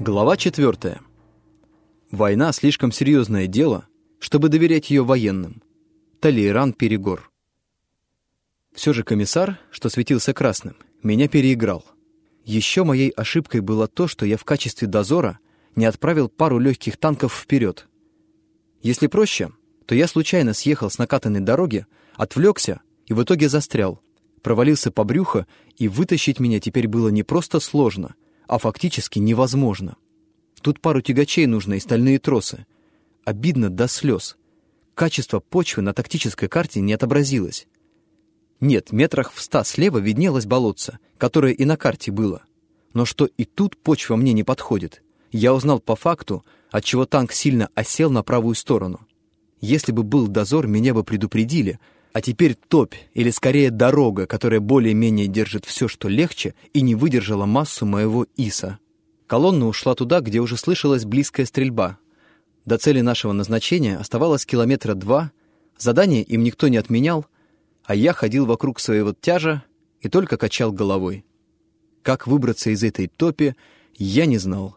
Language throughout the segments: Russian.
Глава 4. Война – слишком серьезное дело, чтобы доверять ее военным. Талейран Перегор. Все же комиссар, что светился красным, меня переиграл. Еще моей ошибкой было то, что я в качестве дозора не отправил пару легких танков вперед. Если проще, то я случайно съехал с накатанной дороги, отвлекся и в итоге застрял, провалился по брюхо, и вытащить меня теперь было не просто сложно, а фактически невозможно. Тут пару тягачей нужно и стальные тросы. Обидно до слез. Качество почвы на тактической карте не отобразилось. Нет, метрах в ста слева виднелось болотце, которое и на карте было. Но что и тут почва мне не подходит. Я узнал по факту, отчего танк сильно осел на правую сторону. Если бы был дозор, меня бы предупредили, а теперь топь, или скорее дорога, которая более-менее держит все, что легче, и не выдержала массу моего ИСа. Колонна ушла туда, где уже слышалась близкая стрельба. До цели нашего назначения оставалось километра два, задание им никто не отменял, а я ходил вокруг своего тяжа и только качал головой. Как выбраться из этой топи, я не знал.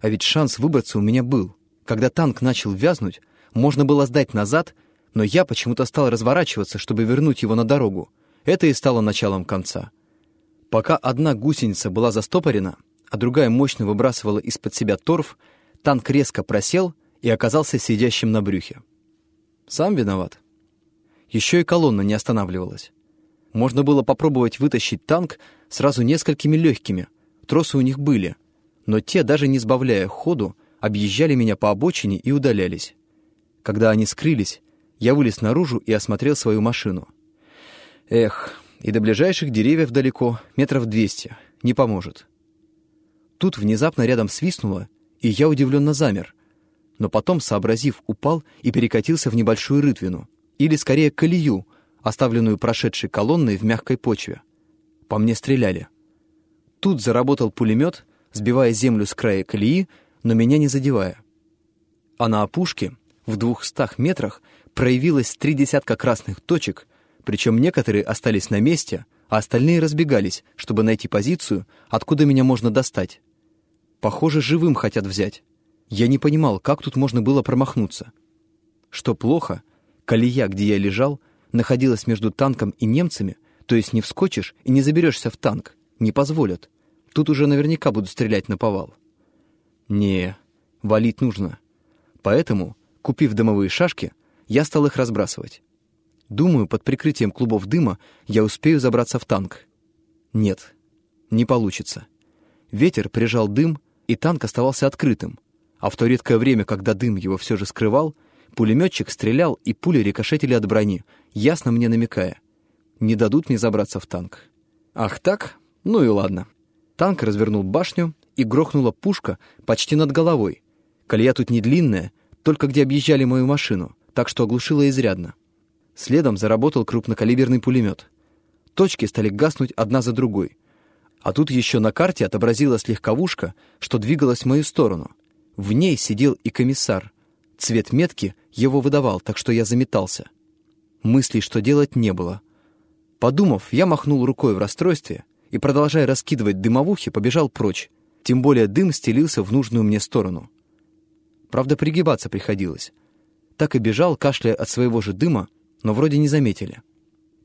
А ведь шанс выбраться у меня был. Когда танк начал вязнуть, можно было сдать назад, но я почему-то стал разворачиваться, чтобы вернуть его на дорогу. Это и стало началом конца. Пока одна гусеница была застопорена, а другая мощно выбрасывала из-под себя торф, танк резко просел и оказался сидящим на брюхе. Сам виноват. Еще и колонна не останавливалась. Можно было попробовать вытащить танк сразу несколькими легкими, тросы у них были, но те, даже не сбавляя ходу, объезжали меня по обочине и удалялись. Когда они скрылись, я вылез наружу и осмотрел свою машину. Эх, и до ближайших деревьев далеко, метров двести, не поможет. Тут внезапно рядом свистнуло, и я удивленно замер. Но потом, сообразив, упал и перекатился в небольшую рытвину, или скорее колею, оставленную прошедшей колонной в мягкой почве. По мне стреляли. Тут заработал пулемет, сбивая землю с края колеи, но меня не задевая. А на опушке, в двухстах метрах, проявилось три десятка красных точек, причем некоторые остались на месте, а остальные разбегались, чтобы найти позицию, откуда меня можно достать. Похоже, живым хотят взять. Я не понимал, как тут можно было промахнуться. Что плохо, колея, где я лежал, находилась между танком и немцами, то есть не вскочишь и не заберешься в танк. Не позволят. Тут уже наверняка буду стрелять на повал. Не, валить нужно. Поэтому, купив дымовые шашки, я стал их разбрасывать. Думаю, под прикрытием клубов дыма я успею забраться в танк. Нет, не получится. Ветер прижал дым, и танк оставался открытым, а в то редкое время, когда дым его все же скрывал, пулеметчик стрелял, и пули рикошетили от брони, ясно мне намекая. Не дадут мне забраться в танк. Ах так? Ну и ладно. Танк развернул башню, и грохнула пушка почти над головой. Колея тут не длинная, только где объезжали мою машину, так что оглушила изрядно. Следом заработал крупнокалиберный пулемет. Точки стали гаснуть одна за другой — а тут еще на карте отобразилась легковушка, что двигалась в мою сторону. В ней сидел и комиссар. Цвет метки его выдавал, так что я заметался. Мыслей, что делать, не было. Подумав, я махнул рукой в расстройстве и, продолжая раскидывать дымовухи, побежал прочь. Тем более дым стелился в нужную мне сторону. Правда, пригибаться приходилось. Так и бежал, кашляя от своего же дыма, но вроде не заметили.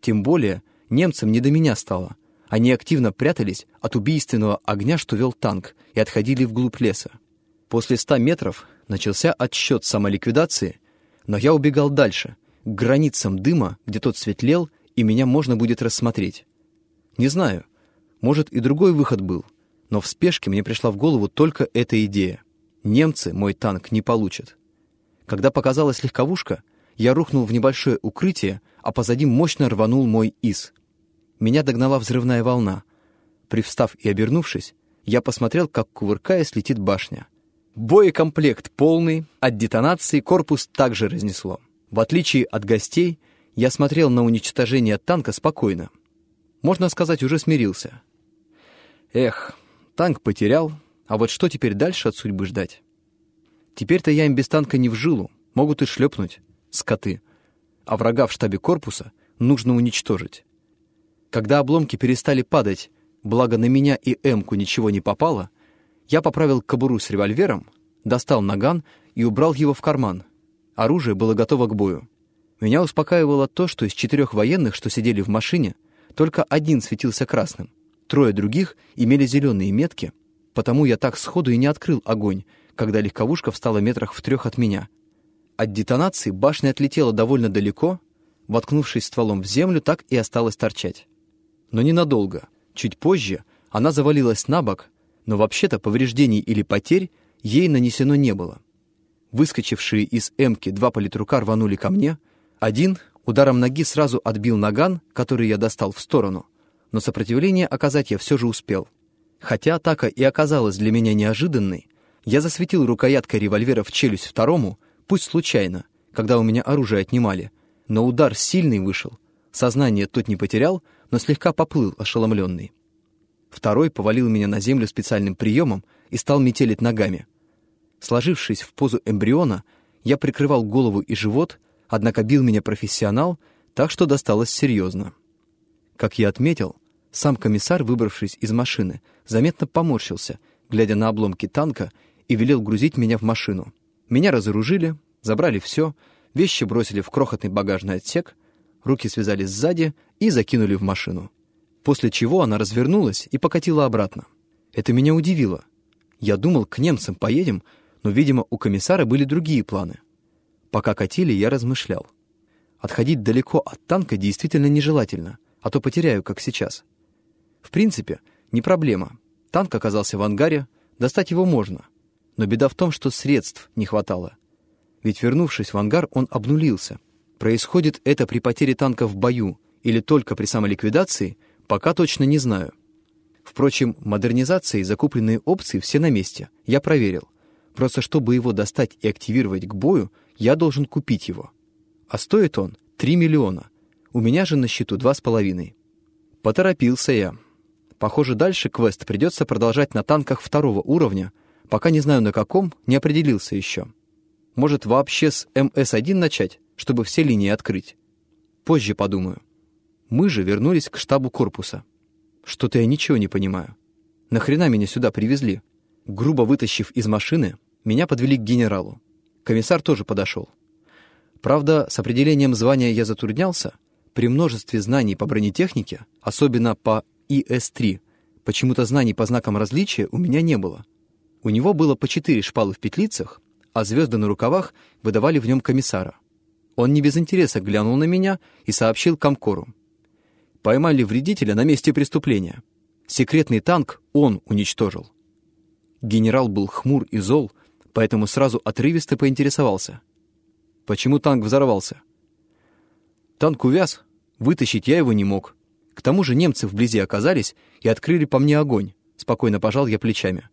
Тем более немцам не до меня стало. Они активно прятались от убийственного огня, что вел танк, и отходили вглубь леса. После ста метров начался отсчет самоликвидации, но я убегал дальше, к границам дыма, где тот светлел, и меня можно будет рассмотреть. Не знаю, может и другой выход был, но в спешке мне пришла в голову только эта идея. Немцы мой танк не получат. Когда показалась легковушка, я рухнул в небольшое укрытие, а позади мощно рванул мой ИС меня догнала взрывная волна. Привстав и обернувшись, я посмотрел, как, кувыркаясь, летит башня. Боекомплект полный, от детонации корпус также разнесло. В отличие от гостей, я смотрел на уничтожение танка спокойно. Можно сказать, уже смирился. Эх, танк потерял, а вот что теперь дальше от судьбы ждать? Теперь-то я им без танка не в жилу, могут и шлепнуть, скоты. А врага в штабе корпуса нужно уничтожить. Когда обломки перестали падать, благо на меня и Эмку ничего не попало, Я поправил кобуру с револьвером, достал наган и убрал его в карман. Оружие было готово к бою. Меня успокаивало то, что из четырех военных, что сидели в машине, только один светился красным. Трое других имели зеленые метки, потому я так сходу и не открыл огонь, когда легковушка встала метрах в трех от меня. От детонации башня отлетела довольно далеко, воткнувшись стволом в землю, так и осталась торчать. Но ненадолго. Чуть позже она завалилась на бок, но вообще-то повреждений или потерь ей нанесено не было. Выскочившие из «Эмки» два политрука рванули ко мне. Один ударом ноги сразу отбил наган, который я достал в сторону, но сопротивление оказать я все же успел. Хотя атака и оказалась для меня неожиданной, я засветил рукояткой револьвера в челюсть второму, пусть случайно, когда у меня оружие отнимали, но удар сильный вышел. Сознание тот не потерял, но слегка поплыл, ошеломленный. Второй повалил меня на землю специальным приемом и стал метелить ногами. Сложившись в позу эмбриона, я прикрывал голову и живот, однако бил меня профессионал, так что досталось серьезно. Как я отметил, сам комиссар, выбравшись из машины, заметно поморщился, глядя на обломки танка, и велел грузить меня в машину. Меня разоружили, забрали все, вещи бросили в крохотный багажный отсек, руки связали сзади и закинули в машину. После чего она развернулась и покатила обратно. Это меня удивило. Я думал, к немцам поедем, но, видимо, у комиссара были другие планы. Пока катили, я размышлял. Отходить далеко от танка действительно нежелательно, а то потеряю, как сейчас. В принципе, не проблема. Танк оказался в ангаре, достать его можно. Но беда в том, что средств не хватало. Ведь, вернувшись в ангар, он обнулился. Происходит это при потере танка в бою или только при самоликвидации, пока точно не знаю. Впрочем, модернизации и закупленные опции все на месте, я проверил. Просто чтобы его достать и активировать к бою, я должен купить его. А стоит он 3 миллиона. У меня же на счету 2,5. Поторопился я. Похоже, дальше квест придется продолжать на танках второго уровня, пока не знаю на каком, не определился еще. Может, вообще с МС-1 начать, чтобы все линии открыть? Позже подумаю. Мы же вернулись к штабу корпуса. Что-то я ничего не понимаю. Нахрена меня сюда привезли? Грубо вытащив из машины, меня подвели к генералу. Комиссар тоже подошел. Правда, с определением звания я затруднялся. При множестве знаний по бронетехнике, особенно по ИС-3. Почему-то знаний по знакам различия у меня не было. У него было по четыре шпалы в петлицах, а звезды на рукавах выдавали в нем комиссара. Он не без интереса глянул на меня и сообщил Комкору. Поймали вредителя на месте преступления. Секретный танк он уничтожил. Генерал был хмур и зол, поэтому сразу отрывисто поинтересовался. Почему танк взорвался? Танк увяз, вытащить я его не мог. К тому же немцы вблизи оказались и открыли по мне огонь. Спокойно пожал я плечами.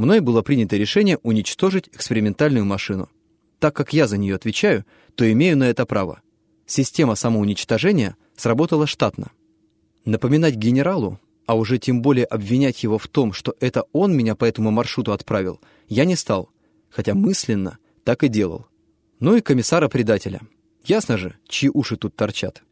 Мной было принято решение уничтожить экспериментальную машину. Так как я за нее отвечаю, то имею на это право. Система самоуничтожения сработала штатно. Напоминать генералу, а уже тем более обвинять его в том, что это он меня по этому маршруту отправил, я не стал, хотя мысленно так и делал. Ну и комиссара-предателя. Ясно же, чьи уши тут торчат.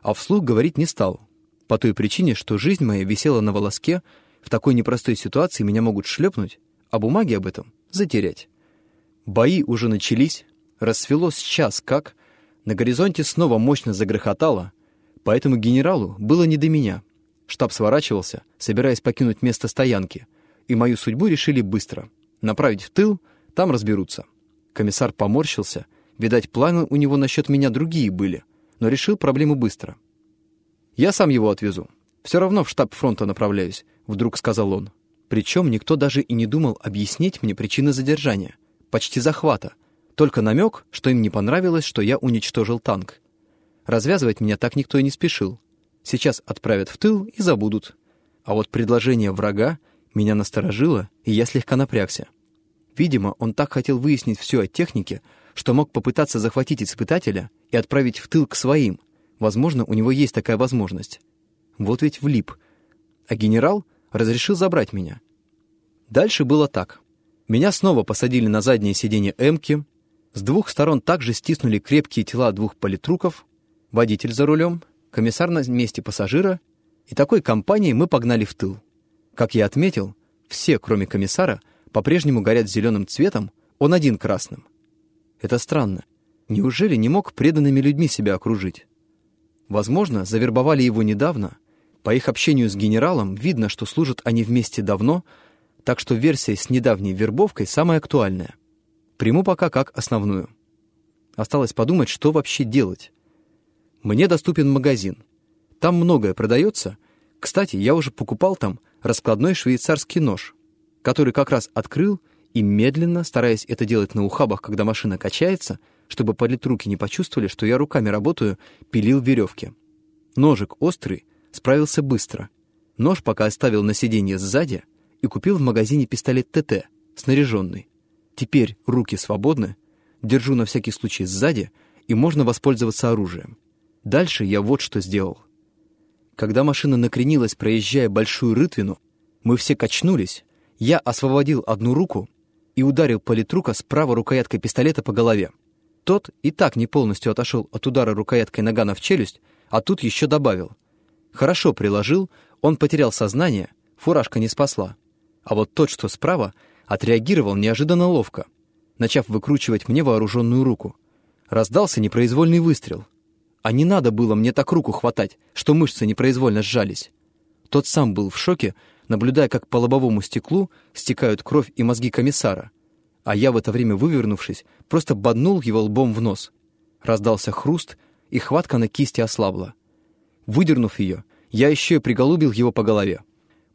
А вслух говорить не стал, по той причине, что жизнь моя висела на волоске, в такой непростой ситуации меня могут шлепнуть, а бумаги об этом затерять. Бои уже начались, рассвело сейчас как, на горизонте снова мощно загрохотало, поэтому генералу было не до меня. Штаб сворачивался, собираясь покинуть место стоянки, и мою судьбу решили быстро. Направить в тыл, там разберутся. Комиссар поморщился, видать, планы у него насчет меня другие были, но решил проблему быстро — «Я сам его отвезу. Все равно в штаб фронта направляюсь», — вдруг сказал он. Причем никто даже и не думал объяснить мне причины задержания, почти захвата. Только намек, что им не понравилось, что я уничтожил танк. Развязывать меня так никто и не спешил. Сейчас отправят в тыл и забудут. А вот предложение врага меня насторожило, и я слегка напрягся. Видимо, он так хотел выяснить все о технике, что мог попытаться захватить испытателя и отправить в тыл к своим, Возможно, у него есть такая возможность. Вот ведь влип. А генерал разрешил забрать меня. Дальше было так. Меня снова посадили на заднее сиденье «Эмки», с двух сторон также стиснули крепкие тела двух политруков, водитель за рулем, комиссар на месте пассажира, и такой компанией мы погнали в тыл. Как я отметил, Все, кроме комиссара, по-прежнему горят зеленым цветом, он один красным. Это странно. Неужели не мог преданными людьми себя окружить? Возможно, завербовали его недавно. По их общению с генералом видно, что служат они вместе давно, так что версия с недавней вербовкой самая актуальная. Приму пока как основную. Осталось подумать, что вообще делать. Мне доступен магазин. Там многое продается. Кстати, я уже покупал там раскладной швейцарский нож, который как раз открыл и медленно, стараясь это делать на ухабах, когда машина качается, чтобы политруки не почувствовали, что я руками работаю, пилил веревки. Ножик острый, справился быстро. Нож пока оставил на сиденье сзади и купил в магазине пистолет ТТ, снаряженный. Теперь руки свободны, держу на всякий случай сзади, и можно воспользоваться оружием. Дальше я вот что сделал. Когда машина накренилась, проезжая большую рытвину, мы все качнулись, я освободил одну руку и ударил политрука справа рукояткой пистолета по голове. Тот и так не полностью отошел от удара рукояткой нагана в челюсть, а тут еще добавил. Хорошо приложил, он потерял сознание, фуражка не спасла. А вот тот, что справа, отреагировал неожиданно ловко, начав выкручивать мне вооруженную руку. Раздался непроизвольный выстрел. А не надо было мне так руку хватать, что мышцы непроизвольно сжались. Тот сам был в шоке, наблюдая, как по лобовому стеклу стекают кровь и мозги комиссара. А я в это время, вывернувшись, просто боднул его лбом в нос. Раздался хруст, и хватка на кисти ослабла. Выдернув ее, я еще и приголубил его по голове.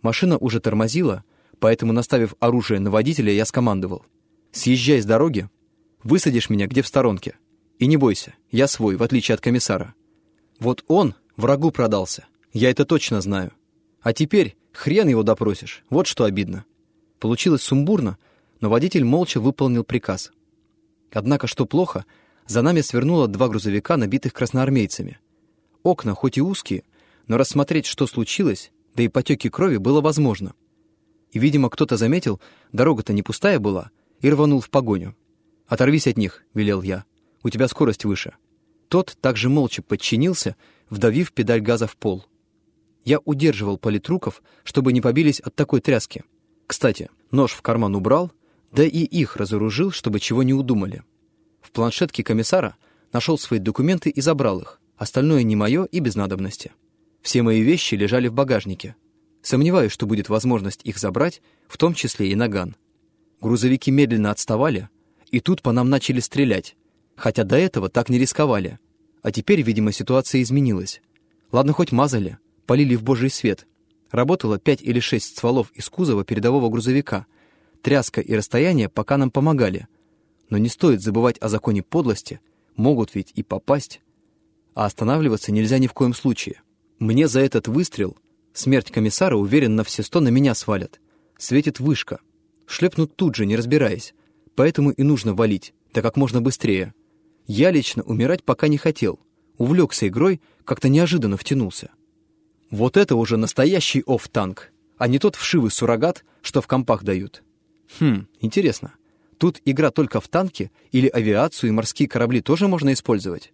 Машина уже тормозила, поэтому, наставив оружие на водителя, я скомандовал. «Съезжай с дороги, высадишь меня где в сторонке. И не бойся, я свой, в отличие от комиссара. Вот он врагу продался, я это точно знаю. А теперь Хрен его допросишь, вот что обидно. Получилось сумбурно, но водитель молча выполнил приказ. Однако, что плохо, за нами свернуло два грузовика, набитых красноармейцами. Окна хоть и узкие, но рассмотреть, что случилось, да и потеки крови было возможно. И, видимо, кто-то заметил, дорога-то не пустая была, и рванул в погоню. «Оторвись от них», — велел я. «У тебя скорость выше». Тот также молча подчинился, вдавив педаль газа в пол. Я удерживал политруков, чтобы не побились от такой тряски. Кстати, нож в карман убрал, да и их разоружил, чтобы чего не удумали. В планшетке комиссара нашел свои документы и забрал их. Остальное не мое и без надобности. Все мои вещи лежали в багажнике. Сомневаюсь, что будет возможность их забрать, в том числе и наган. Грузовики медленно отставали, и тут по нам начали стрелять, хотя до этого так не рисковали. А теперь, видимо, ситуация изменилась. Ладно, хоть мазали, полили в божий свет. Работало пять или шесть стволов из кузова передового грузовика. Тряска и расстояние пока нам помогали. Но не стоит забывать о законе подлости, могут ведь и попасть. А останавливаться нельзя ни в коем случае. Мне за этот выстрел смерть комиссара, уверен, на все сто на меня свалят. Светит вышка. Шлепнут тут же, не разбираясь. Поэтому и нужно валить, да как можно быстрее. Я лично умирать пока не хотел. Увлекся игрой, как-то неожиданно втянулся. Вот это уже настоящий оф-танк, а не тот вшивый суррогат, что в компах дают. Хм, интересно. Тут игра только в танки или авиацию и морские корабли тоже можно использовать?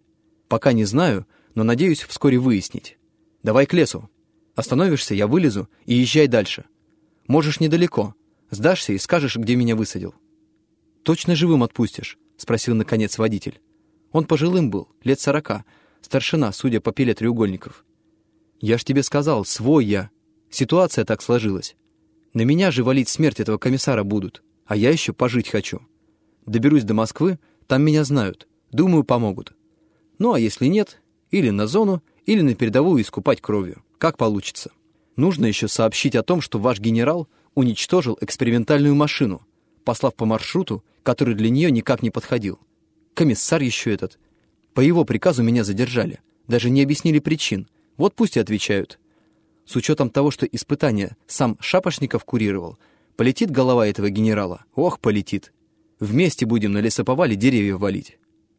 Пока не знаю, но надеюсь вскоре выяснить. Давай к лесу. Остановишься, я вылезу и езжай дальше. Можешь недалеко. Сдашься и скажешь, где меня высадил. Точно живым отпустишь? Спросил наконец водитель. Он пожилым был, лет сорока, старшина, судя по пиле треугольников. Я ж тебе сказал, свой я. Ситуация так сложилась. На меня же валить смерть этого комиссара будут, а я еще пожить хочу. Доберусь до Москвы, там меня знают. Думаю, помогут. Ну, а если нет, или на зону, или на передовую искупать кровью. Как получится. Нужно еще сообщить о том, что ваш генерал уничтожил экспериментальную машину, послав по маршруту, который для нее никак не подходил. Комиссар еще этот. По его приказу меня задержали. Даже не объяснили причин — вот пусть и отвечают. С учетом того, что испытание сам Шапошников курировал, полетит голова этого генерала. Ох, полетит. Вместе будем на лесоповале деревья валить.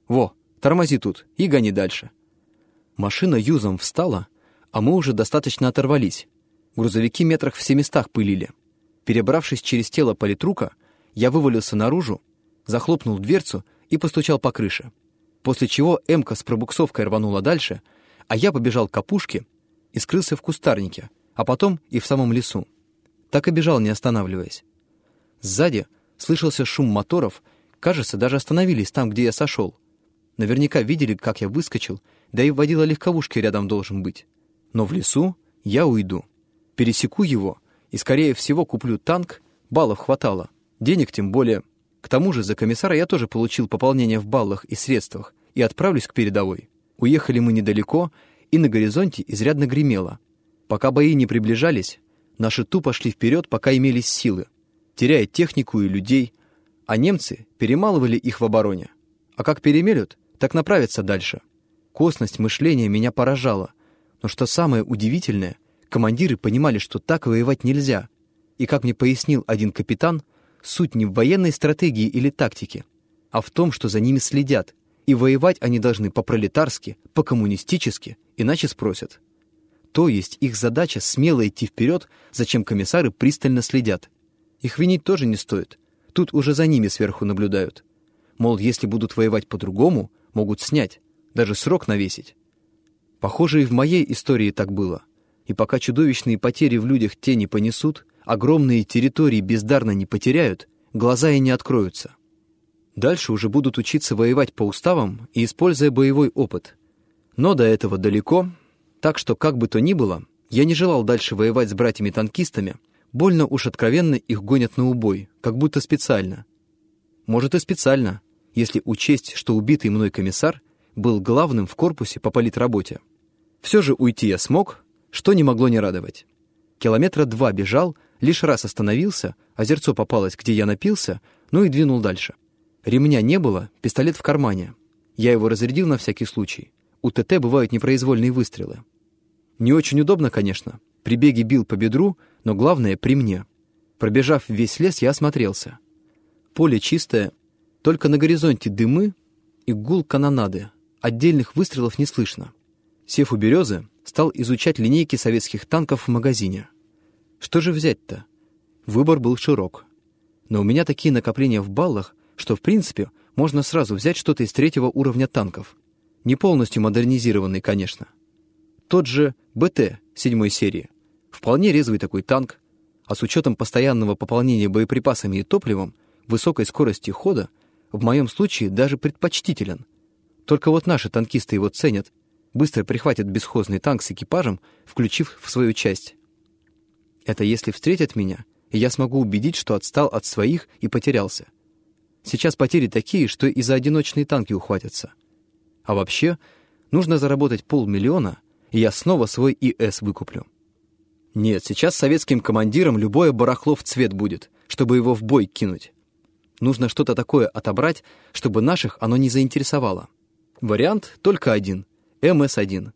Во, тормози тут и гони дальше. Машина юзом встала, а мы уже достаточно оторвались. Грузовики метрах в семистах пылили. Перебравшись через тело политрука, я вывалился наружу, захлопнул дверцу и постучал по крыше. После чего Эмка с пробуксовкой рванула дальше — а я побежал к опушке и скрылся в кустарнике, а потом и в самом лесу. так и бежал, не останавливаясь. Сзади слышался шум моторов, кажется, даже остановились там, где я сошел. Наверняка видели, как я выскочил, да и водила легковушки рядом должен быть. Но в лесу я уйду. Пересеку его, и, скорее всего, куплю танк, баллов хватало. Денег тем более. К тому же за комиссара я тоже получил пополнение в баллах и средствах и отправлюсь к передовой. Уехали мы недалеко, и на горизонте изрядно гремело. Пока бои не приближались, наши тупо шли вперед, пока имелись силы, теряя технику и людей, а немцы перемалывали их в обороне. А как перемелют, так направятся дальше. Косность мышления меня поражала. Но что самое удивительное, командиры понимали, что так воевать нельзя. И как мне пояснил один капитан, суть не в военной стратегии или тактике, а в том, что за ними следят, и воевать они должны по-пролетарски, по-коммунистически, иначе спросят. То есть их задача смело идти вперед, зачем комиссары пристально следят. Их винить тоже не стоит. Тут уже за ними сверху наблюдают. Мол, если будут воевать по-другому, могут снять, даже срок навесить. Похоже, и в моей истории так было. И пока чудовищные потери в людях те не понесут, огромные территории бездарно не потеряют, глаза и не откроются. Дальше уже будут учиться воевать по уставам и используя боевой опыт. Но до этого далеко, так что, как бы то ни было, я не желал дальше воевать с братьями-танкистами, больно уж откровенно их гонят на убой, как будто специально. Может и специально, если учесть, что убитый мной комиссар был главным в корпусе по политработе. Все же уйти я смог, что не могло не радовать. Километра два бежал, лишь раз остановился, озерцо попалось, где я напился, ну и двинул дальше. Ремня не было, пистолет в кармане. Я его разрядил на всякий случай. У ТТ бывают непроизвольные выстрелы. Не очень удобно, конечно. При беге бил по бедру, но главное — при мне. Пробежав весь лес, я осмотрелся. Поле чистое, только на горизонте дымы и гул канонады. Отдельных выстрелов не слышно. Сев у березы, стал изучать линейки советских танков в магазине. Что же взять-то? Выбор был широк. Но у меня такие накопления в баллах, что, в принципе, можно сразу взять что-то из третьего уровня танков. Не полностью модернизированный, конечно. Тот же БТ седьмой серии. Вполне резвый такой танк, а с учетом постоянного пополнения боеприпасами и топливом, высокой скорости хода — в моем случае даже предпочтителен. Только вот наши танкисты его ценят, быстро прихватят бесхозный танк с экипажем, включив в свою часть. Это если встретят меня, и я смогу убедить, что отстал от своих и потерялся. Сейчас потери такие, что и за одиночные танки ухватятся. А вообще, нужно заработать полмиллиона, и я снова свой ИС выкуплю. Нет, сейчас советским командирам любое барахло в цвет будет, чтобы его в бой кинуть. Нужно что-то такое отобрать, чтобы наших оно не заинтересовало. Вариант только один — МС-1.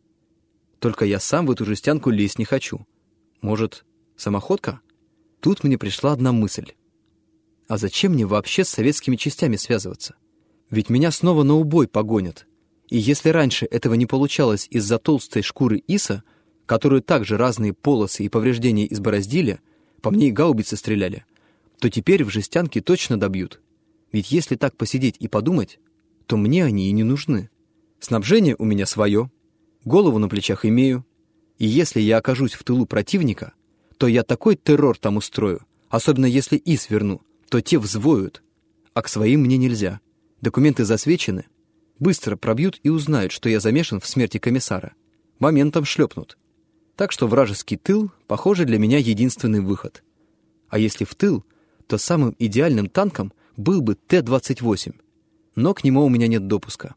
Только я сам в эту жестянку лезть не хочу. Может, самоходка? Тут мне пришла одна мысль. А зачем мне вообще с советскими частями связываться? Ведь меня снова на убой погонят. И если раньше этого не получалось из-за толстой шкуры иса, которую также разные полосы и повреждения избороздили, по мне и гаубицы стреляли — то теперь в жестянке точно добьют. Ведь если так посидеть и подумать, то мне они и не нужны. Снабжение у меня свое, голову на плечах имею, и если я окажусь в тылу противника, то я такой террор там устрою, особенно если и сверну, то те взвоют, а к своим мне нельзя. Документы засвечены, быстро пробьют и узнают, что я замешан в смерти комиссара. Моментом шлепнут. Так что вражеский тыл, похоже, для меня единственный выход. А если в тыл, то самым идеальным танком был бы Т-28. Но к нему у меня нет допуска.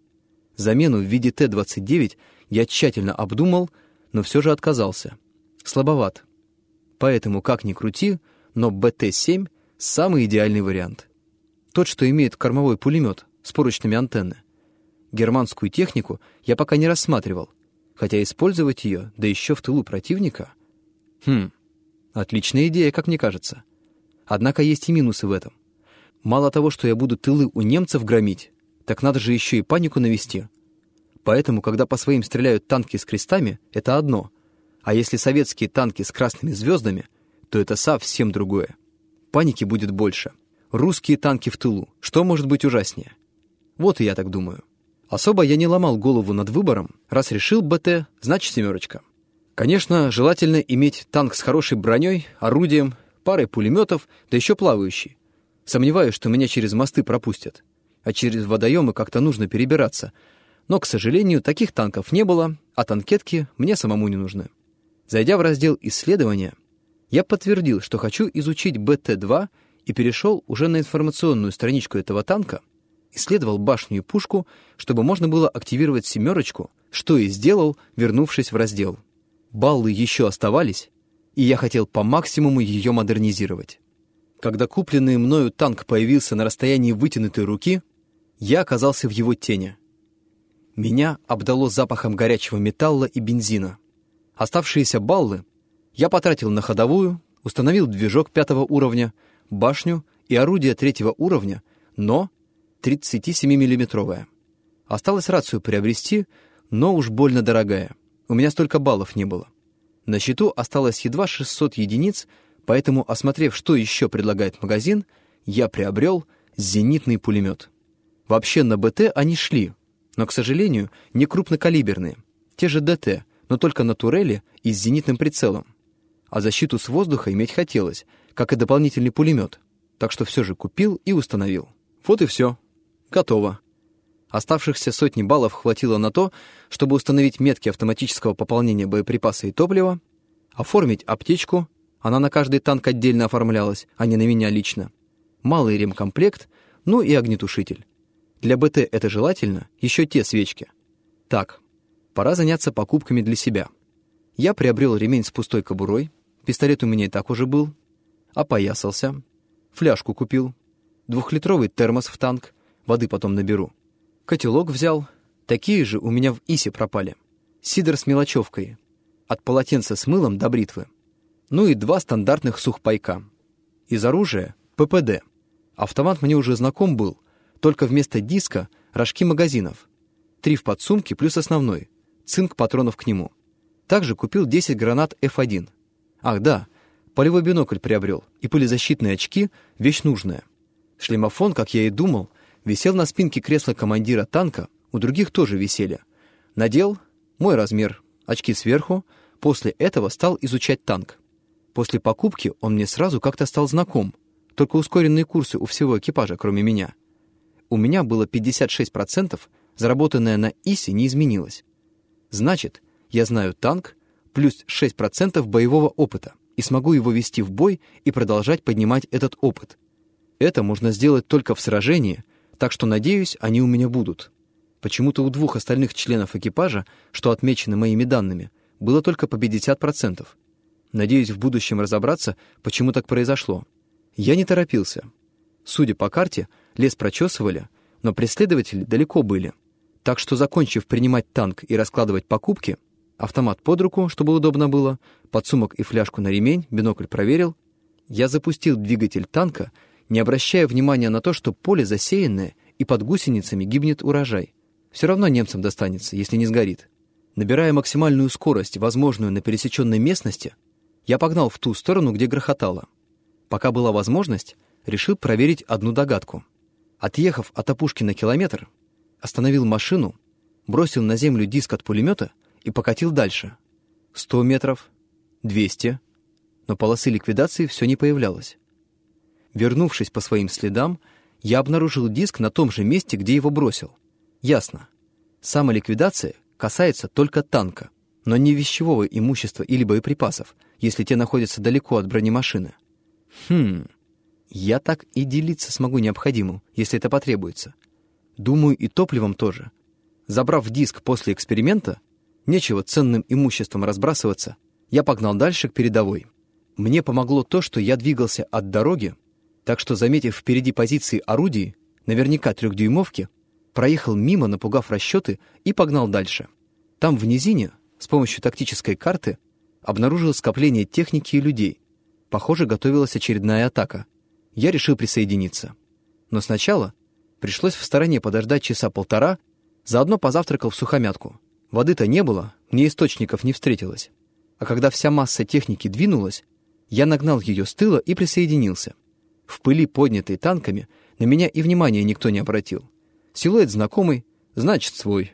Замену в виде Т-29 я тщательно обдумал, но все же отказался. Слабоват. Поэтому, как ни крути, но БТ-7 — самый идеальный вариант. Тот, что имеет кормовой пулемет с поручными антенны. Германскую технику я пока не рассматривал, хотя использовать ее, да еще в тылу противника... Хм, отличная идея, как мне кажется. Однако есть и минусы в этом. Мало того, что я буду тылы у немцев громить, так надо же еще и панику навести. Поэтому, когда по своим стреляют танки с крестами, это одно. А если советские танки с красными звездами, то это совсем другое. Паники будет больше. Русские танки в тылу. Что может быть ужаснее? Вот и я так думаю. Особо я не ломал голову над выбором. Раз решил БТ, значит семерочка. Конечно, желательно иметь танк с хорошей броней, орудием парой пулеметов, да еще плавающий. Сомневаюсь, что меня через мосты пропустят. А через водоемы как-то нужно перебираться. Но, к сожалению, таких танков не было, а танкетки мне самому не нужны. Зайдя в раздел «Исследования», я подтвердил, что хочу изучить БТ-2 и перешел уже на информационную страничку этого танка, исследовал башню и пушку, чтобы можно было активировать «семерочку», что и сделал, вернувшись в раздел. Баллы еще оставались, и я хотел по максимуму ее модернизировать. Когда купленный мною танк появился на расстоянии вытянутой руки, я оказался в его тени. Меня обдало запахом горячего металла и бензина. Оставшиеся баллы я потратил на ходовую, установил движок пятого уровня, башню и орудие третьего уровня, но 37-миллиметровое. Осталось рацию приобрести, но уж больно дорогая. У меня столько баллов не было. На счету осталось едва 600 единиц, поэтому, осмотрев, что еще предлагает магазин, я приобрел зенитный пулемет. Вообще на БТ они шли, но, к сожалению, не крупнокалиберные. Те же ДТ, но только на турели и с зенитным прицелом. А защиту с воздуха иметь хотелось, как и дополнительный пулемет. Так что все же купил и установил. Вот и все. Готово. Оставшихся сотни баллов хватило на то, чтобы установить метки автоматического пополнения боеприпаса и топлива, оформить аптечку, она на каждый танк отдельно оформлялась, а не на меня лично, малый ремкомплект, ну и огнетушитель. Для БТ это желательно, еще те свечки. Так, пора заняться покупками для себя. Я приобрел ремень с пустой кобурой, пистолет у меня и так уже был, опоясался, фляжку купил, двухлитровый термос в танк, воды потом наберу. Котелок взял, такие же у меня в Исе пропали. Сидор с мелочевкой, от полотенца с мылом до бритвы. Ну и два стандартных сухпайка. Из оружия — ППД. Автомат мне уже знаком был, только вместо диска — рожки магазинов. Три в подсумке плюс основной, цинк патронов к нему. Также купил 10 гранат F1. Ах да, полевой бинокль приобрел, и пылезащитные очки — вещь нужная. Шлемофон, как я и думал, висел на спинке кресла командира танка, у других тоже висели. Надел, мой размер, очки сверху, после этого стал изучать танк. После покупки он мне сразу как-то стал знаком, только ускоренные курсы у всего экипажа, кроме меня. У меня было 56%, заработанное на ИСе не изменилось. Значит, я знаю танк плюс 6% боевого опыта и смогу его вести в бой и продолжать поднимать этот опыт. Это можно сделать только в сражении, так что, надеюсь, они у меня будут. Почему-то у двух остальных членов экипажа, что отмечены моими данными, было только по 50%. Надеюсь в будущем разобраться, почему так произошло. Я не торопился. Судя по карте, лес прочесывали, но преследователи далеко были. Так что, закончив принимать танк и раскладывать покупки, автомат под руку, чтобы удобно было, подсумок и фляжку на ремень, бинокль проверил, я запустил двигатель танка, не обращая внимания на то, что поле засеянное и под гусеницами гибнет урожай. Все равно немцам достанется, если не сгорит. Набирая максимальную скорость, возможную на пересеченной местности, я погнал в ту сторону, где грохотало. Пока была возможность, решил проверить одну догадку. Отъехав от опушки на километр, остановил машину, бросил на землю диск от пулемета и покатил дальше. Сто метров, двести, но полосы ликвидации все не появлялось. Вернувшись по своим следам, я обнаружил диск на том же месте, где его бросил. Ясно. Самоликвидация касается только танка, но не вещевого имущества или боеприпасов, если те находятся далеко от бронемашины. Хм, я так и делиться смогу необходимым, если это потребуется. Думаю, и топливом тоже. Забрав диск после эксперимента, нечего ценным имуществом разбрасываться, я погнал дальше к передовой. Мне помогло то, что я двигался от дороги, так что, заметив впереди позиции орудий, наверняка трехдюймовки, проехал мимо, напугав расчеты, и погнал дальше. Там, в низине, с помощью тактической карты, обнаружил скопление техники и людей. Похоже, готовилась очередная атака. Я решил присоединиться. Но сначала пришлось в стороне подождать часа полтора, заодно позавтракал в сухомятку. Воды-то не было, мне источников не встретилось. А когда вся масса техники двинулась, я нагнал ее с тыла и присоединился. В пыли, поднятой танками, на меня и внимания никто не обратил. Силуэт знакомый, значит, свой.